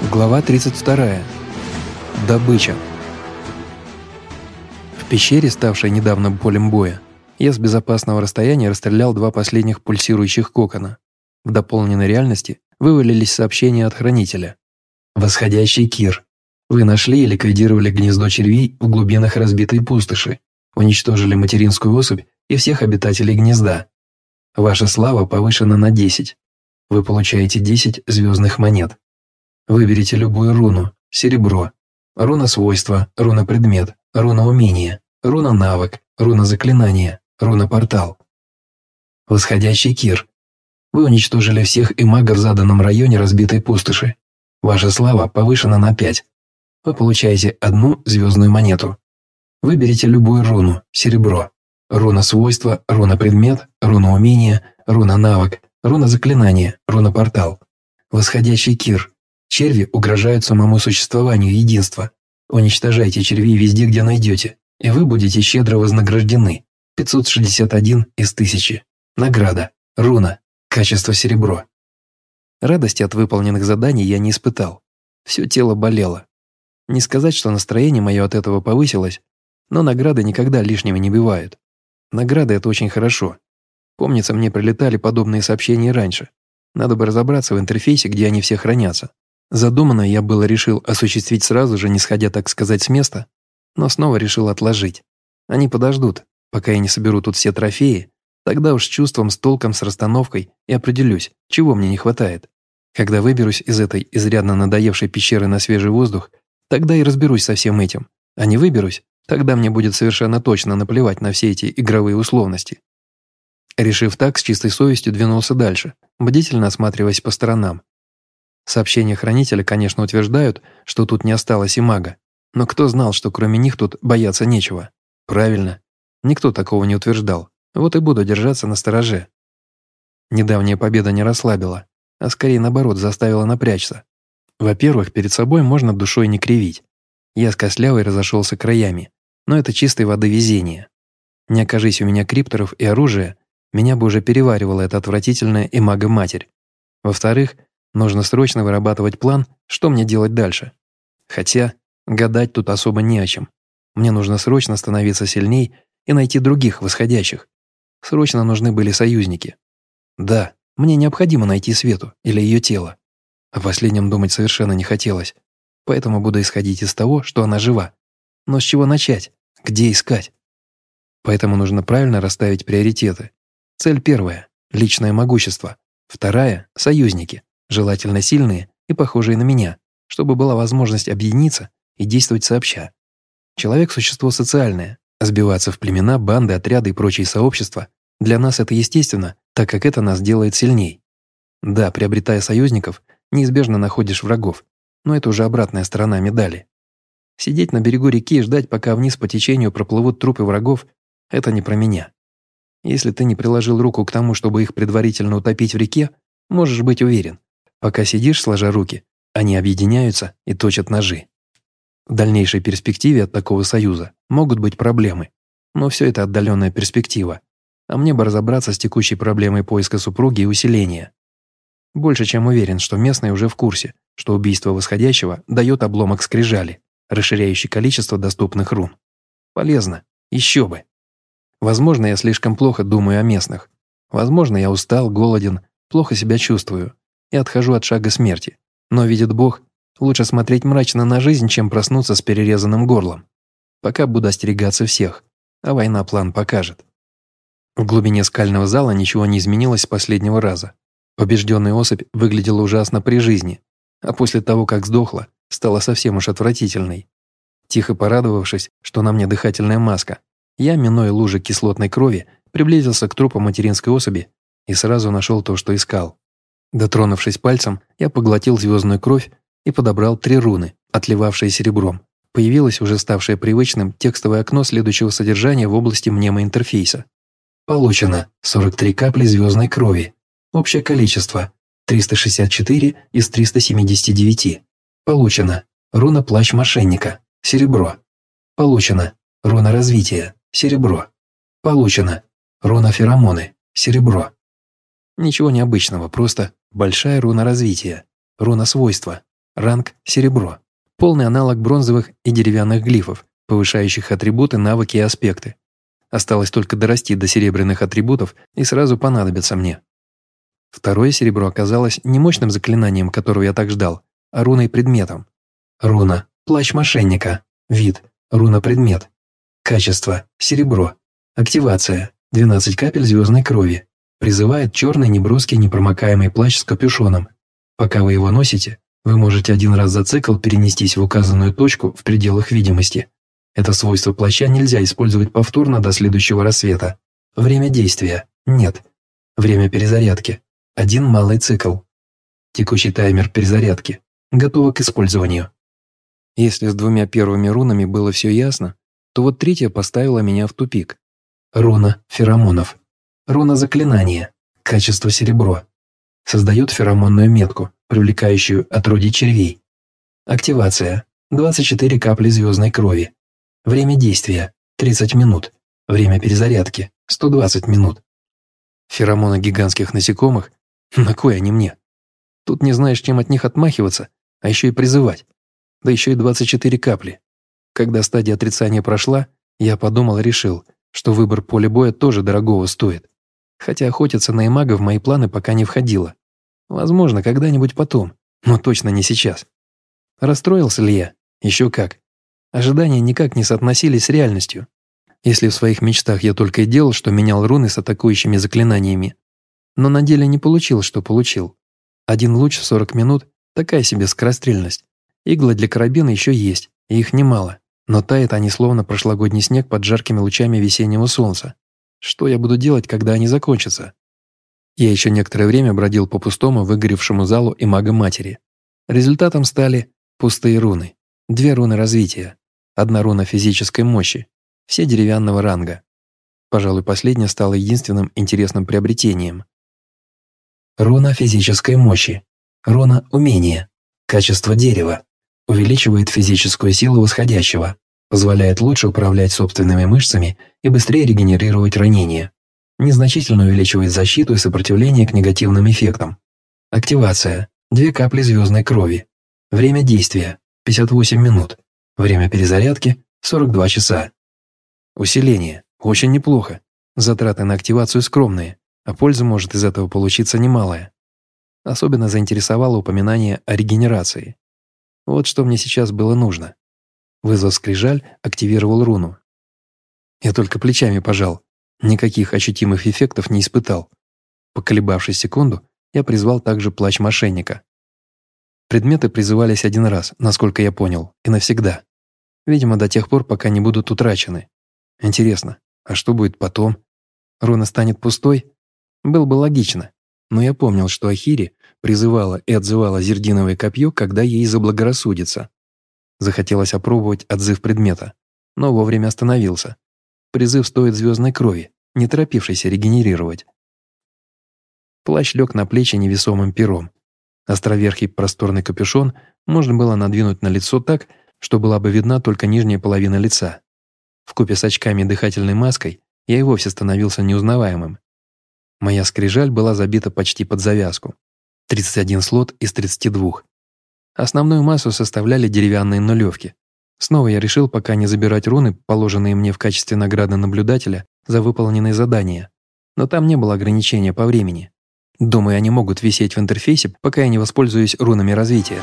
Глава 32. Добыча. В пещере, ставшей недавно полем боя, я с безопасного расстояния расстрелял два последних пульсирующих кокона. В дополненной реальности вывалились сообщения от хранителя. «Восходящий Кир. Вы нашли и ликвидировали гнездо червей в глубинах разбитой пустоши, уничтожили материнскую особь и всех обитателей гнезда. Ваша слава повышена на 10. Вы получаете 10 звездных монет. Выберите любую руну, серебро, руна свойства, руна предмет, руна умения, руна навык, руна заклинания, руна портал. Восходящий Кир. Вы уничтожили всех и мага в заданном районе разбитой пустоши. Ваша слава повышена на 5. Вы получаете одну звездную монету. Выберите любую руну, серебро, руна свойства, руна предмет, руна умения, руна навык, руна заклинания, руна портал. Восходящий Кир. Черви угрожают самому существованию единства. Уничтожайте червей везде, где найдете, и вы будете щедро вознаграждены. 561 из 1000. Награда. Руна. Качество серебро. Радости от выполненных заданий я не испытал. Все тело болело. Не сказать, что настроение мое от этого повысилось, но награды никогда лишними не бывают. Награды – это очень хорошо. Помнится, мне прилетали подобные сообщения раньше. Надо бы разобраться в интерфейсе, где они все хранятся. Задуманное я было решил осуществить сразу же, не сходя, так сказать, с места, но снова решил отложить. Они подождут, пока я не соберу тут все трофеи, тогда уж с чувством, с толком, с расстановкой и определюсь, чего мне не хватает. Когда выберусь из этой изрядно надоевшей пещеры на свежий воздух, тогда и разберусь со всем этим. А не выберусь, тогда мне будет совершенно точно наплевать на все эти игровые условности. Решив так, с чистой совестью двинулся дальше, бдительно осматриваясь по сторонам. Сообщения хранителя, конечно, утверждают, что тут не осталось и мага. Но кто знал, что кроме них тут бояться нечего? Правильно. Никто такого не утверждал. Вот и буду держаться на стороже. Недавняя победа не расслабила, а скорее наоборот заставила напрячься. Во-первых, перед собой можно душой не кривить. Я с Кослявой разошелся краями, но это чистой воды везение. Не окажись у меня крипторов и оружия, меня бы уже переваривала эта отвратительная и мага-матерь. Во-вторых, Нужно срочно вырабатывать план, что мне делать дальше. Хотя гадать тут особо не о чем. Мне нужно срочно становиться сильней и найти других восходящих. Срочно нужны были союзники. Да, мне необходимо найти Свету или ее тело. О последнем думать совершенно не хотелось, поэтому буду исходить из того, что она жива. Но с чего начать? Где искать? Поэтому нужно правильно расставить приоритеты. Цель первая – личное могущество. Вторая – союзники желательно сильные и похожие на меня, чтобы была возможность объединиться и действовать сообща. Человек – существо социальное, сбиваться в племена, банды, отряды и прочие сообщества для нас это естественно, так как это нас делает сильней. Да, приобретая союзников, неизбежно находишь врагов, но это уже обратная сторона медали. Сидеть на берегу реки и ждать, пока вниз по течению проплывут трупы врагов – это не про меня. Если ты не приложил руку к тому, чтобы их предварительно утопить в реке, можешь быть уверен, Пока сидишь, сложа руки, они объединяются и точат ножи. В дальнейшей перспективе от такого союза могут быть проблемы, но все это отдаленная перспектива, а мне бы разобраться с текущей проблемой поиска супруги и усиления. Больше чем уверен, что местные уже в курсе, что убийство восходящего дает обломок скрижали, расширяющий количество доступных рун. Полезно, еще бы. Возможно, я слишком плохо думаю о местных. Возможно, я устал, голоден, плохо себя чувствую, и отхожу от шага смерти. Но, видит Бог, лучше смотреть мрачно на жизнь, чем проснуться с перерезанным горлом. Пока буду остерегаться всех, а война план покажет. В глубине скального зала ничего не изменилось с последнего раза. Побежденная особь выглядела ужасно при жизни, а после того, как сдохла, стала совсем уж отвратительной. Тихо порадовавшись, что на мне дыхательная маска, я, минуя лужи кислотной крови, приблизился к трупу материнской особи и сразу нашел то, что искал. Дотронувшись пальцем, я поглотил звездную кровь и подобрал три руны, отливавшие серебром. Появилось уже ставшее привычным текстовое окно следующего содержания в области мнемоинтерфейса. Получено 43 капли звездной крови. Общее количество 364 из 379. Получено. Руна плащ мошенника. Серебро. Получено. Руна развития. Серебро. Получено. Руна феромоны. Серебро. Ничего необычного, просто большая руна развития, руна свойства, Ранг – серебро. Полный аналог бронзовых и деревянных глифов, повышающих атрибуты, навыки и аспекты. Осталось только дорасти до серебряных атрибутов и сразу понадобится мне. Второе серебро оказалось не мощным заклинанием, которого я так ждал, а руной-предметом. Руна – плащ мошенника. Вид – руна-предмет. Качество – серебро. Активация – 12 капель звездной крови. Призывает черный неброский непромокаемый плащ с капюшоном. Пока вы его носите, вы можете один раз за цикл перенестись в указанную точку в пределах видимости. Это свойство плаща нельзя использовать повторно до следующего рассвета. Время действия – нет. Время перезарядки – один малый цикл. Текущий таймер перезарядки. Готово к использованию. Если с двумя первыми рунами было все ясно, то вот третья поставила меня в тупик. Руна феромонов. Руна заклинания. Качество серебро. Создает феромонную метку, привлекающую отродий червей. Активация. 24 капли звездной крови. Время действия. 30 минут. Время перезарядки. 120 минут. Феромоны гигантских насекомых? На кой они мне? Тут не знаешь, чем от них отмахиваться, а еще и призывать. Да еще и 24 капли. Когда стадия отрицания прошла, я подумал и решил, что выбор поля боя тоже дорогого стоит хотя охотиться на имага в мои планы пока не входило. Возможно, когда-нибудь потом, но точно не сейчас. Расстроился ли я? Еще как. Ожидания никак не соотносились с реальностью. Если в своих мечтах я только и делал, что менял руны с атакующими заклинаниями, но на деле не получил, что получил. Один луч в 40 минут – такая себе скорострельность. Иглы для карабина еще есть, и их немало, но тает они словно прошлогодний снег под жаркими лучами весеннего солнца. Что я буду делать, когда они закончатся? Я еще некоторое время бродил по пустому, выгоревшему залу и мага-матери. Результатом стали пустые руны. Две руны развития. Одна руна физической мощи. Все деревянного ранга. Пожалуй, последняя стала единственным интересным приобретением. Руна физической мощи. Руна умения. Качество дерева. Увеличивает физическую силу восходящего позволяет лучше управлять собственными мышцами и быстрее регенерировать ранения. Незначительно увеличивает защиту и сопротивление к негативным эффектам. Активация. Две капли звездной крови. Время действия. 58 минут. Время перезарядки. 42 часа. Усиление. Очень неплохо. Затраты на активацию скромные, а польза может из этого получиться немалая. Особенно заинтересовало упоминание о регенерации. Вот что мне сейчас было нужно. Вызвав скрижаль, активировал руну. Я только плечами пожал. Никаких ощутимых эффектов не испытал. Поколебавшись секунду, я призвал также плащ мошенника. Предметы призывались один раз, насколько я понял, и навсегда. Видимо, до тех пор, пока не будут утрачены. Интересно, а что будет потом? Руна станет пустой? Было бы логично. Но я помнил, что Ахири призывала и отзывала зердиновое копье, когда ей заблагорассудится. Захотелось опробовать отзыв предмета, но вовремя остановился. Призыв стоит звездной крови, не торопившейся регенерировать. Плащ лег на плечи невесомым пером. Островерхий просторный капюшон можно было надвинуть на лицо так, что была бы видна только нижняя половина лица. В купе с очками и дыхательной маской я и вовсе становился неузнаваемым. Моя скрижаль была забита почти под завязку. 31 слот из 32. Основную массу составляли деревянные нулевки. Снова я решил пока не забирать руны, положенные мне в качестве награды наблюдателя за выполненные задания. Но там не было ограничения по времени. Думаю, они могут висеть в интерфейсе, пока я не воспользуюсь рунами развития.